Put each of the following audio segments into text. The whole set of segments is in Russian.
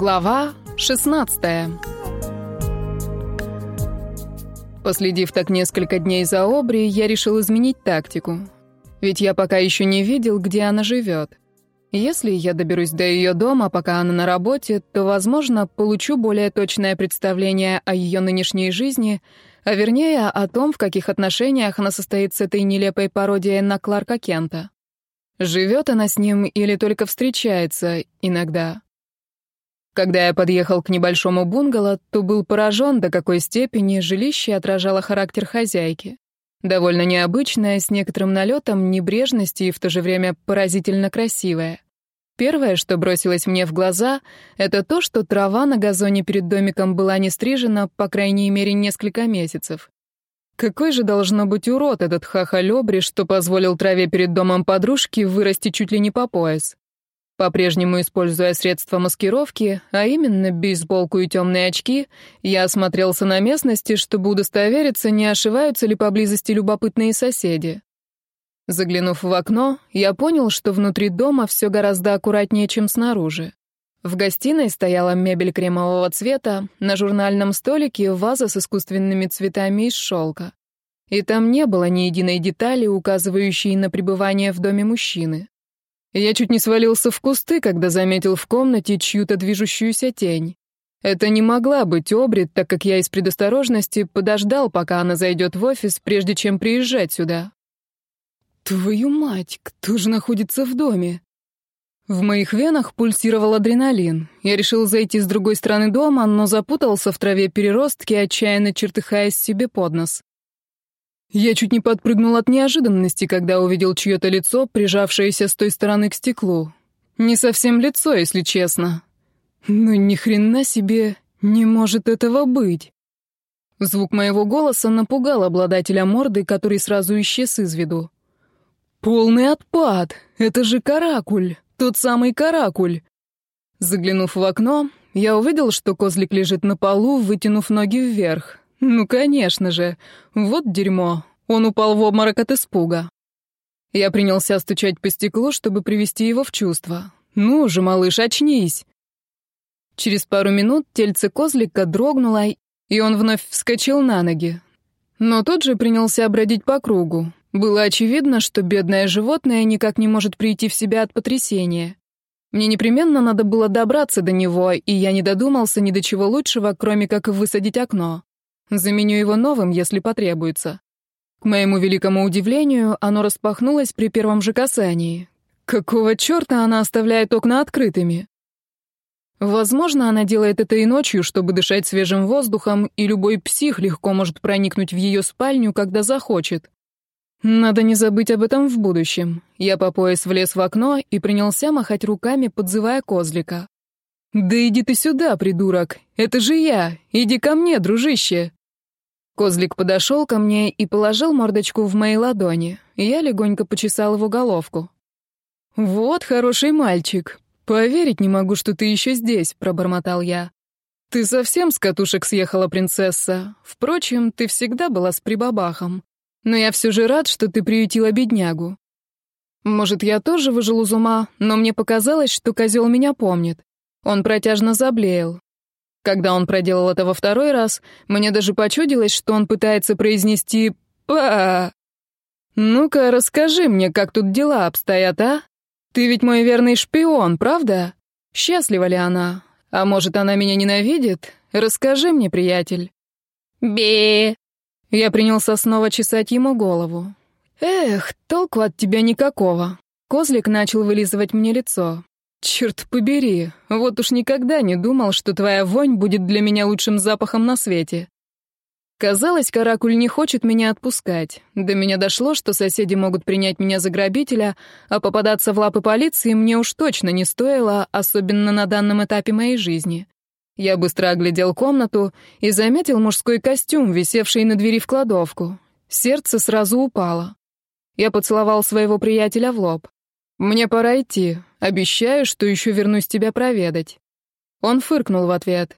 Глава 16 Последив так несколько дней за Обри, я решил изменить тактику. Ведь я пока еще не видел, где она живет. Если я доберусь до ее дома, пока она на работе, то, возможно, получу более точное представление о ее нынешней жизни, а вернее о том, в каких отношениях она состоит с этой нелепой пародией на Кларка Кента. Живет она с ним или только встречается иногда. Когда я подъехал к небольшому бунгало, то был поражен, до какой степени жилище отражало характер хозяйки. Довольно необычная с некоторым налетом небрежности и в то же время поразительно красивая. Первое, что бросилось мне в глаза, это то, что трава на газоне перед домиком была не стрижена, по крайней мере, несколько месяцев. Какой же должно быть урод этот хахалёбри, что позволил траве перед домом подружки вырасти чуть ли не по пояс? По-прежнему используя средства маскировки, а именно бейсболку и темные очки, я осмотрелся на местности, чтобы удостовериться, не ошиваются ли поблизости любопытные соседи. Заглянув в окно, я понял, что внутри дома все гораздо аккуратнее, чем снаружи. В гостиной стояла мебель кремового цвета, на журнальном столике ваза с искусственными цветами из шелка. И там не было ни единой детали, указывающей на пребывание в доме мужчины. Я чуть не свалился в кусты, когда заметил в комнате чью-то движущуюся тень. Это не могла быть Обрит, так как я из предосторожности подождал, пока она зайдет в офис, прежде чем приезжать сюда. Твою мать, кто же находится в доме? В моих венах пульсировал адреналин. Я решил зайти с другой стороны дома, но запутался в траве переростки, отчаянно чертыхаясь себе под нос. Я чуть не подпрыгнул от неожиданности, когда увидел чье-то лицо, прижавшееся с той стороны к стеклу. Не совсем лицо, если честно. Ну ни хрена себе, не может этого быть. Звук моего голоса напугал обладателя морды, который сразу исчез из виду. «Полный отпад! Это же каракуль! Тот самый каракуль!» Заглянув в окно, я увидел, что козлик лежит на полу, вытянув ноги вверх. Ну, конечно же. Вот дерьмо. Он упал в обморок от испуга. Я принялся стучать по стеклу, чтобы привести его в чувство. Ну же, малыш, очнись. Через пару минут тельце козлика дрогнуло, и он вновь вскочил на ноги. Но тот же принялся бродить по кругу. Было очевидно, что бедное животное никак не может прийти в себя от потрясения. Мне непременно надо было добраться до него, и я не додумался ни до чего лучшего, кроме как высадить окно. Заменю его новым, если потребуется. К моему великому удивлению, оно распахнулось при первом же касании. Какого черта она оставляет окна открытыми? Возможно, она делает это и ночью, чтобы дышать свежим воздухом, и любой псих легко может проникнуть в ее спальню, когда захочет. Надо не забыть об этом в будущем. Я по пояс влез в окно и принялся махать руками, подзывая козлика. «Да иди ты сюда, придурок! Это же я! Иди ко мне, дружище!» Козлик подошел ко мне и положил мордочку в моей ладони. Я легонько почесал его головку. «Вот хороший мальчик. Поверить не могу, что ты еще здесь», — пробормотал я. «Ты совсем с катушек съехала, принцесса. Впрочем, ты всегда была с прибабахом. Но я все же рад, что ты приютила беднягу. Может, я тоже выжил из ума, но мне показалось, что козел меня помнит. Он протяжно заблеял. Когда он проделал это во второй раз, мне даже почудилось, что он пытается произнести «па». «Ну-ка, расскажи мне, как тут дела обстоят, а? Ты ведь мой верный шпион, правда? Счастлива ли она? А может, она меня ненавидит? Расскажи мне, приятель». «Би!» Я принялся снова чесать ему голову. «Эх, толку от тебя никакого». Козлик начал вылизывать мне лицо. «Черт побери, вот уж никогда не думал, что твоя вонь будет для меня лучшим запахом на свете». Казалось, каракуль не хочет меня отпускать. До меня дошло, что соседи могут принять меня за грабителя, а попадаться в лапы полиции мне уж точно не стоило, особенно на данном этапе моей жизни. Я быстро оглядел комнату и заметил мужской костюм, висевший на двери в кладовку. Сердце сразу упало. Я поцеловал своего приятеля в лоб. «Мне пора идти. Обещаю, что еще вернусь тебя проведать». Он фыркнул в ответ.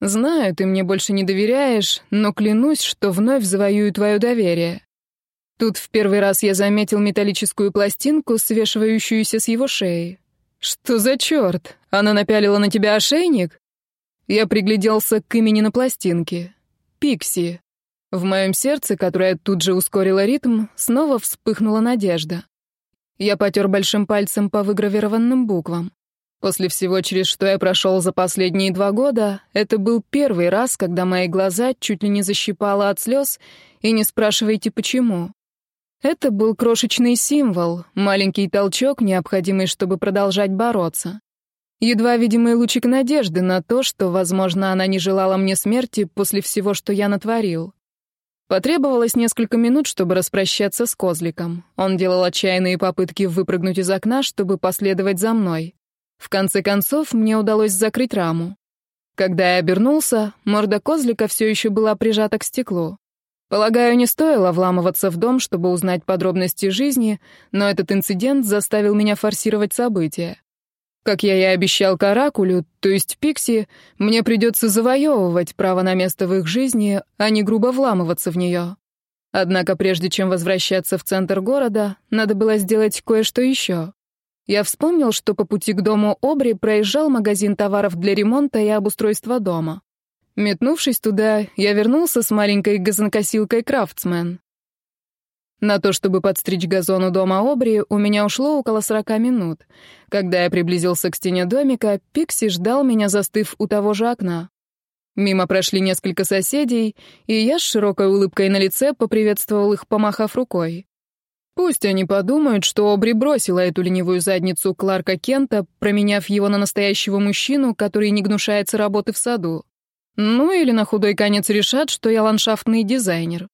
«Знаю, ты мне больше не доверяешь, но клянусь, что вновь завоюю твое доверие». Тут в первый раз я заметил металлическую пластинку, свешивающуюся с его шеи. «Что за черт? Она напялила на тебя ошейник?» Я пригляделся к имени на пластинке. «Пикси». В моем сердце, которое тут же ускорило ритм, снова вспыхнула надежда. Я потер большим пальцем по выгравированным буквам. После всего, через что я прошел за последние два года, это был первый раз, когда мои глаза чуть ли не защипало от слез, и не спрашивайте почему. Это был крошечный символ, маленький толчок, необходимый, чтобы продолжать бороться. Едва видимый лучик надежды на то, что, возможно, она не желала мне смерти после всего, что я натворил. Потребовалось несколько минут, чтобы распрощаться с козликом. Он делал отчаянные попытки выпрыгнуть из окна, чтобы последовать за мной. В конце концов, мне удалось закрыть раму. Когда я обернулся, морда козлика все еще была прижата к стеклу. Полагаю, не стоило вламываться в дом, чтобы узнать подробности жизни, но этот инцидент заставил меня форсировать события. Как я и обещал Каракулю, то есть Пикси, мне придется завоевывать право на место в их жизни, а не грубо вламываться в нее. Однако прежде чем возвращаться в центр города, надо было сделать кое-что еще. Я вспомнил, что по пути к дому Обри проезжал магазин товаров для ремонта и обустройства дома. Метнувшись туда, я вернулся с маленькой газонкосилкой «Крафтсмен». На то, чтобы подстричь газон у дома Обри, у меня ушло около 40 минут. Когда я приблизился к стене домика, Пикси ждал меня, застыв у того же окна. Мимо прошли несколько соседей, и я с широкой улыбкой на лице поприветствовал их, помахав рукой. Пусть они подумают, что Обри бросила эту ленивую задницу Кларка Кента, променяв его на настоящего мужчину, который не гнушается работы в саду. Ну или на худой конец решат, что я ландшафтный дизайнер.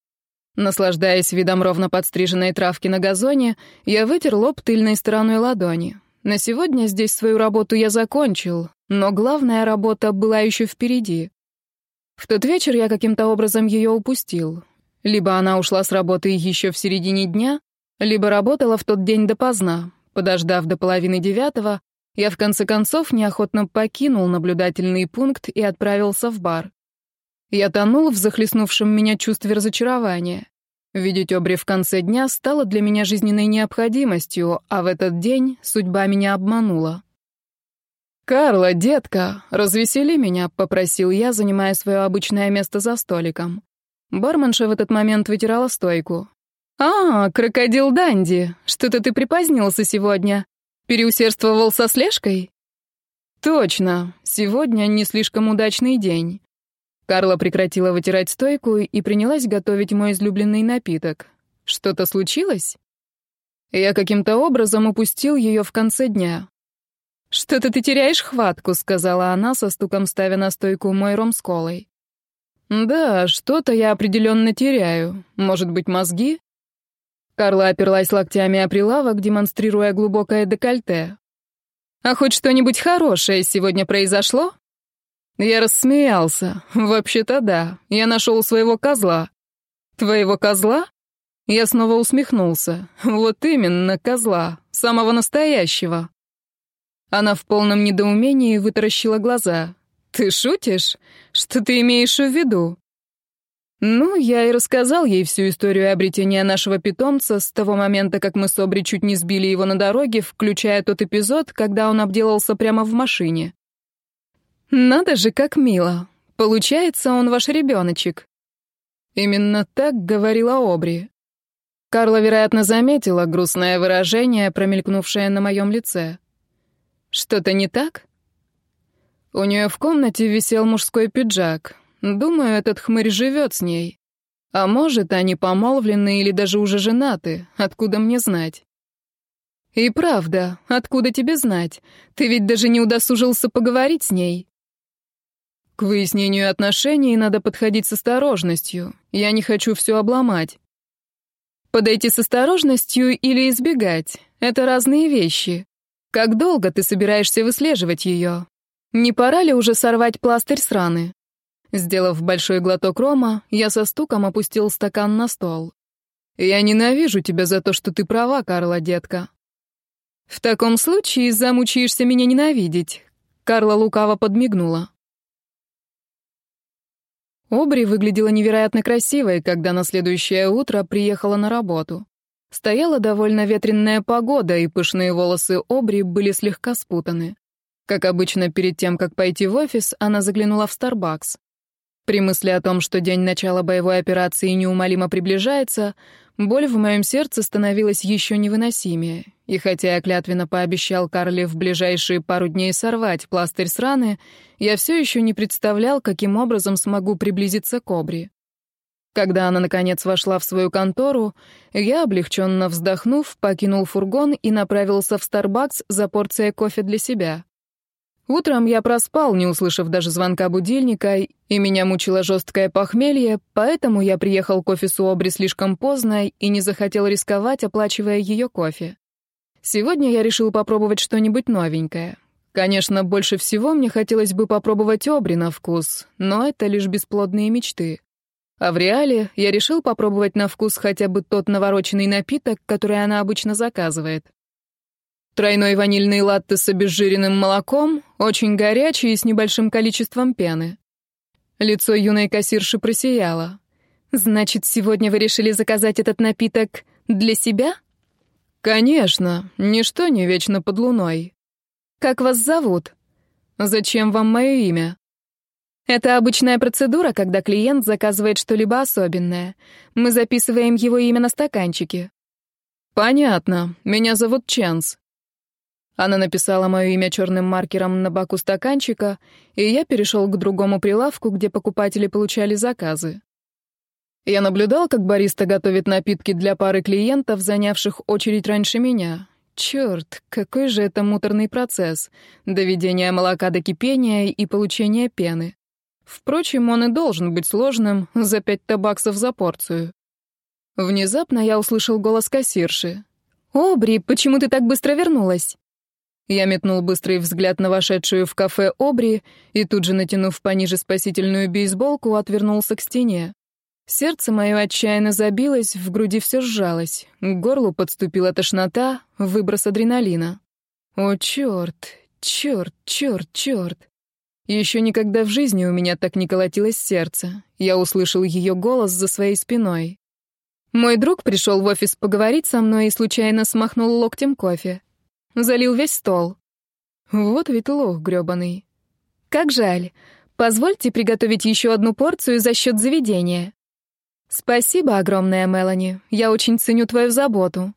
Наслаждаясь видом ровно подстриженной травки на газоне, я вытер лоб тыльной стороной ладони. На сегодня здесь свою работу я закончил, но главная работа была еще впереди. В тот вечер я каким-то образом ее упустил. Либо она ушла с работы еще в середине дня, либо работала в тот день допоздна. Подождав до половины девятого, я в конце концов неохотно покинул наблюдательный пункт и отправился в бар. Я тонул в захлестнувшем меня чувстве разочарования. Видеть Обри в конце дня стало для меня жизненной необходимостью, а в этот день судьба меня обманула. «Карла, детка, развесели меня», — попросил я, занимая свое обычное место за столиком. Барменша в этот момент вытирала стойку. «А, крокодил Данди, что-то ты припозднился сегодня. Переусердствовал со слежкой?» «Точно, сегодня не слишком удачный день. Карла прекратила вытирать стойку и принялась готовить мой излюбленный напиток. Что-то случилось? Я каким-то образом упустил ее в конце дня. «Что-то ты теряешь хватку», — сказала она, со стуком ставя на стойку мой ром с колой. «Да, что-то я определенно теряю. Может быть, мозги?» Карла оперлась локтями о прилавок, демонстрируя глубокое декольте. «А хоть что-нибудь хорошее сегодня произошло?» Я рассмеялся. Вообще-то да. Я нашел своего козла. Твоего козла? Я снова усмехнулся. Вот именно, козла. Самого настоящего. Она в полном недоумении вытаращила глаза. Ты шутишь? Что ты имеешь в виду? Ну, я и рассказал ей всю историю обретения нашего питомца с того момента, как мы с Обри чуть не сбили его на дороге, включая тот эпизод, когда он обделался прямо в машине. «Надо же, как мило! Получается, он ваш ребеночек!» Именно так говорила Обри. Карла, вероятно, заметила грустное выражение, промелькнувшее на моем лице. «Что-то не так?» У нее в комнате висел мужской пиджак. Думаю, этот хмырь живет с ней. А может, они помолвлены или даже уже женаты, откуда мне знать? И правда, откуда тебе знать? Ты ведь даже не удосужился поговорить с ней. К выяснению отношений надо подходить с осторожностью. Я не хочу все обломать. Подойти с осторожностью или избегать — это разные вещи. Как долго ты собираешься выслеживать ее? Не пора ли уже сорвать пластырь с раны? Сделав большой глоток рома, я со стуком опустил стакан на стол. «Я ненавижу тебя за то, что ты права, Карла, детка». «В таком случае замучаешься меня ненавидеть», — Карла лукаво подмигнула. Обри выглядела невероятно красивой, когда на следующее утро приехала на работу. Стояла довольно ветренная погода, и пышные волосы Обри были слегка спутаны. Как обычно, перед тем, как пойти в офис, она заглянула в Starbucks. При мысли о том, что день начала боевой операции неумолимо приближается, Боль в моем сердце становилась еще невыносимее, и хотя я клятвенно пообещал Карле в ближайшие пару дней сорвать пластырь с раны, я все еще не представлял, каким образом смогу приблизиться к Обри. Когда она, наконец, вошла в свою контору, я, облегченно вздохнув, покинул фургон и направился в Starbucks за порцией кофе для себя. Утром я проспал, не услышав даже звонка будильника, и меня мучило жесткое похмелье, поэтому я приехал к офису Обри слишком поздно и не захотел рисковать, оплачивая ее кофе. Сегодня я решил попробовать что-нибудь новенькое. Конечно, больше всего мне хотелось бы попробовать Обри на вкус, но это лишь бесплодные мечты. А в реале я решил попробовать на вкус хотя бы тот навороченный напиток, который она обычно заказывает. Тройной ванильный латте с обезжиренным молоком, очень горячий и с небольшим количеством пены. Лицо юной кассирши просияло. «Значит, сегодня вы решили заказать этот напиток для себя?» «Конечно, ничто не вечно под луной». «Как вас зовут?» «Зачем вам мое имя?» Это обычная процедура, когда клиент заказывает что-либо особенное. Мы записываем его имя на стаканчике. Понятно. Меня зовут Ченс. Она написала мое имя черным маркером на боку стаканчика, и я перешел к другому прилавку, где покупатели получали заказы. Я наблюдал, как бариста готовит напитки для пары клиентов, занявших очередь раньше меня. Черт, какой же это муторный процесс — доведение молока до кипения и получение пены. Впрочем, он и должен быть сложным за пять табаксов за порцию. Внезапно я услышал голос кассирши. «Обри, почему ты так быстро вернулась?» Я метнул быстрый взгляд на вошедшую в кафе Обри и тут же, натянув пониже спасительную бейсболку, отвернулся к стене. Сердце мое отчаянно забилось, в груди все сжалось, к горлу подступила тошнота, выброс адреналина. О, черт, черт, черт, черт. Еще никогда в жизни у меня так не колотилось сердце. Я услышал ее голос за своей спиной. Мой друг пришел в офис поговорить со мной и случайно смахнул локтем кофе залил весь стол. Вот ведь лох грёбаный. Как жаль. Позвольте приготовить еще одну порцию за счет заведения. Спасибо огромное, Мелани. Я очень ценю твою заботу.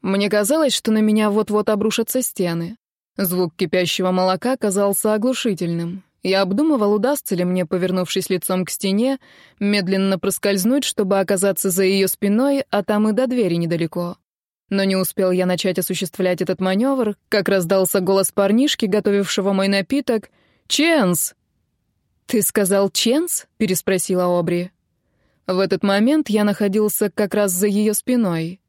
Мне казалось, что на меня вот-вот обрушатся стены. Звук кипящего молока казался оглушительным. Я обдумывал, удастся ли мне, повернувшись лицом к стене, медленно проскользнуть, чтобы оказаться за ее спиной, а там и до двери недалеко. Но не успел я начать осуществлять этот маневр, как раздался голос парнишки, готовившего мой напиток. «Ченс!» «Ты сказал Ченс?» — переспросила Обри. В этот момент я находился как раз за ее спиной.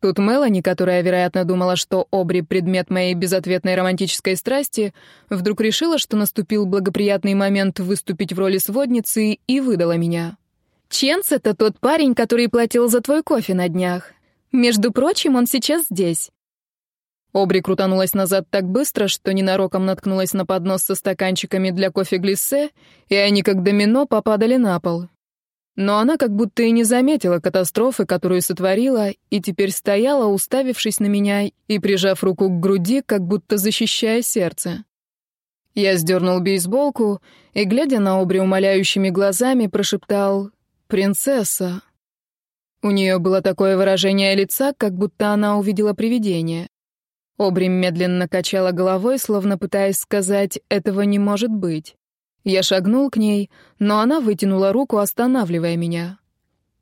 Тут Мелани, которая, вероятно, думала, что Обри — предмет моей безответной романтической страсти, вдруг решила, что наступил благоприятный момент выступить в роли сводницы и выдала меня. «Ченс — это тот парень, который платил за твой кофе на днях. Между прочим, он сейчас здесь». Обри крутанулась назад так быстро, что ненароком наткнулась на поднос со стаканчиками для кофе-глиссе, и они как домино попадали на пол. Но она как будто и не заметила катастрофы, которую сотворила, и теперь стояла, уставившись на меня и прижав руку к груди, как будто защищая сердце. Я сдернул бейсболку и, глядя на Обри умоляющими глазами, прошептал «Принцесса, у нее было такое выражение лица, как будто она увидела привидение. Обрим медленно качала головой, словно пытаясь сказать «этого не может быть». Я шагнул к ней, но она вытянула руку, останавливая меня.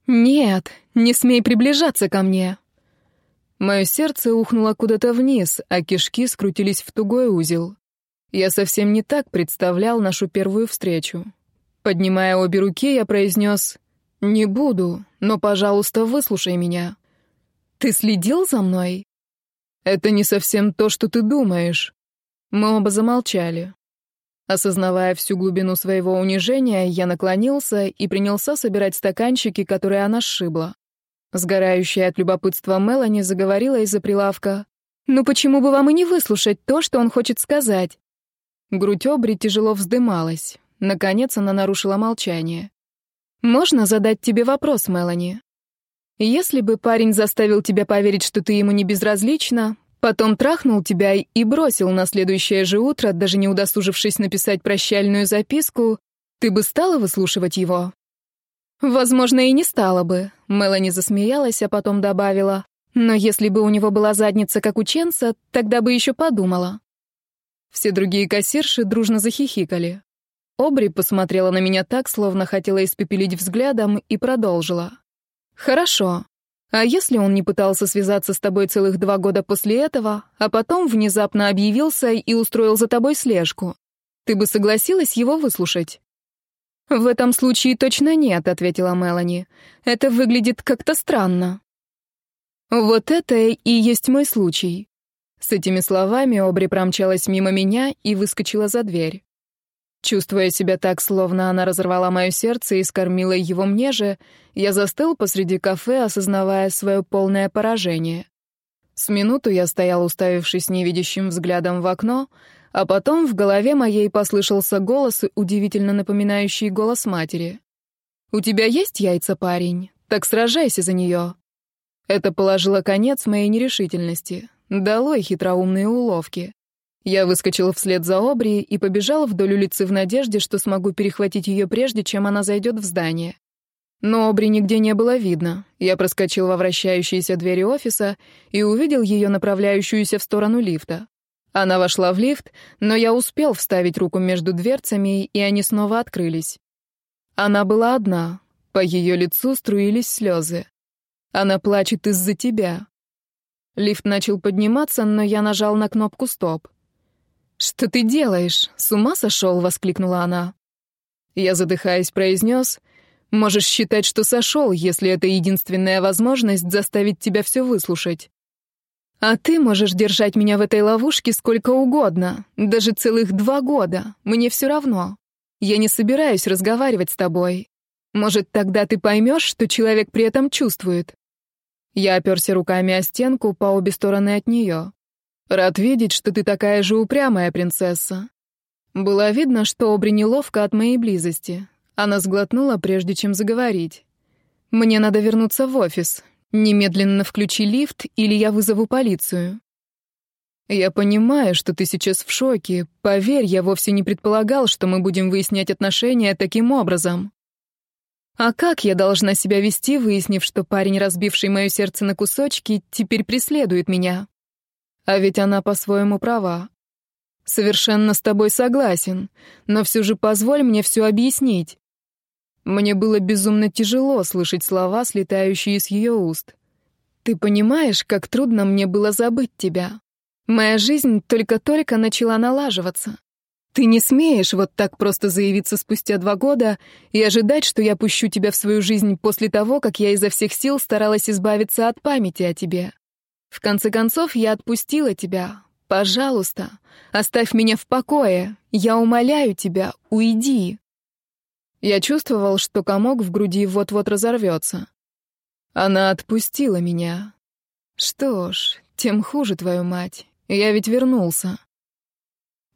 «Нет, не смей приближаться ко мне!» Мое сердце ухнуло куда-то вниз, а кишки скрутились в тугой узел. Я совсем не так представлял нашу первую встречу. Поднимая обе руки, я произнес «Не буду, но, пожалуйста, выслушай меня. Ты следил за мной?» «Это не совсем то, что ты думаешь». Мы оба замолчали. Осознавая всю глубину своего унижения, я наклонился и принялся собирать стаканчики, которые она сшибла. Сгорающая от любопытства Мелани заговорила из-за прилавка. «Ну почему бы вам и не выслушать то, что он хочет сказать?» Грудь Обри тяжело вздымалась. Наконец она нарушила молчание. «Можно задать тебе вопрос, Мелани? Если бы парень заставил тебя поверить, что ты ему не безразлична, потом трахнул тебя и бросил на следующее же утро, даже не удосужившись написать прощальную записку, ты бы стала выслушивать его?» «Возможно, и не стала бы», — Мелани засмеялась, а потом добавила. «Но если бы у него была задница, как у Ченса, тогда бы еще подумала». Все другие кассирши дружно захихикали. Обри посмотрела на меня так, словно хотела испепелить взглядом, и продолжила. «Хорошо. А если он не пытался связаться с тобой целых два года после этого, а потом внезапно объявился и устроил за тобой слежку? Ты бы согласилась его выслушать?» «В этом случае точно нет», — ответила Мелани. «Это выглядит как-то странно». «Вот это и есть мой случай». С этими словами Обри промчалась мимо меня и выскочила за дверь. Чувствуя себя так, словно она разорвала мое сердце и скормила его мне же, я застыл посреди кафе, осознавая свое полное поражение. С минуту я стоял, уставившись невидящим взглядом в окно, а потом в голове моей послышался голос, удивительно напоминающий голос матери. «У тебя есть яйца, парень? Так сражайся за нее!» Это положило конец моей нерешительности. Долой хитроумные уловки. Я выскочила вслед за Обри и побежала вдоль улицы в надежде, что смогу перехватить ее прежде, чем она зайдет в здание. Но Обри нигде не было видно. Я проскочил во вращающиеся двери офиса и увидел ее направляющуюся в сторону лифта. Она вошла в лифт, но я успел вставить руку между дверцами, и они снова открылись. Она была одна. По ее лицу струились слезы. Она плачет из-за тебя. Лифт начал подниматься, но я нажал на кнопку «Стоп». «Что ты делаешь? С ума сошел?» — воскликнула она. Я, задыхаясь, произнес, «Можешь считать, что сошел, если это единственная возможность заставить тебя все выслушать. А ты можешь держать меня в этой ловушке сколько угодно, даже целых два года, мне все равно. Я не собираюсь разговаривать с тобой. Может, тогда ты поймешь, что человек при этом чувствует». Я оперся руками о стенку по обе стороны от нее. Рад видеть, что ты такая же упрямая принцесса. Было видно, что Обри неловко от моей близости. Она сглотнула, прежде чем заговорить. Мне надо вернуться в офис. Немедленно включи лифт, или я вызову полицию. Я понимаю, что ты сейчас в шоке. Поверь, я вовсе не предполагал, что мы будем выяснять отношения таким образом. А как я должна себя вести, выяснив, что парень, разбивший мое сердце на кусочки, теперь преследует меня? А ведь она по-своему права. Совершенно с тобой согласен, но все же позволь мне все объяснить. Мне было безумно тяжело слышать слова, слетающие с ее уст. Ты понимаешь, как трудно мне было забыть тебя. Моя жизнь только-только начала налаживаться. Ты не смеешь вот так просто заявиться спустя два года и ожидать, что я пущу тебя в свою жизнь после того, как я изо всех сил старалась избавиться от памяти о тебе. В конце концов, я отпустила тебя. Пожалуйста, оставь меня в покое. Я умоляю тебя, уйди. Я чувствовал, что комок в груди вот-вот разорвется. Она отпустила меня. Что ж, тем хуже твою мать. Я ведь вернулся.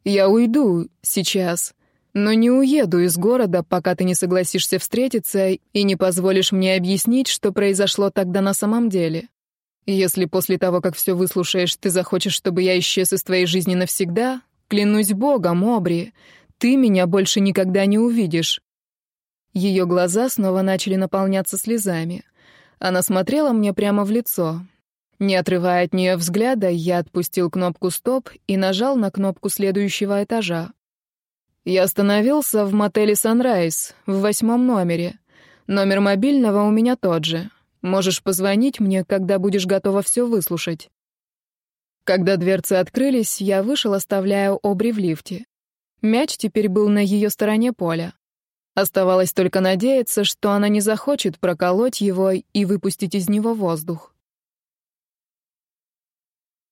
Я уйду сейчас, но не уеду из города, пока ты не согласишься встретиться и не позволишь мне объяснить, что произошло тогда на самом деле. Если после того, как все выслушаешь, ты захочешь, чтобы я исчез из твоей жизни навсегда, клянусь богом, Обри, ты меня больше никогда не увидишь». Ее глаза снова начали наполняться слезами. Она смотрела мне прямо в лицо. Не отрывая от нее взгляда, я отпустил кнопку «Стоп» и нажал на кнопку следующего этажа. Я остановился в мотеле «Санрайз» в восьмом номере. Номер мобильного у меня тот же. Можешь позвонить мне, когда будешь готова все выслушать». Когда дверцы открылись, я вышел, оставляя Обри в лифте. Мяч теперь был на ее стороне поля. Оставалось только надеяться, что она не захочет проколоть его и выпустить из него воздух.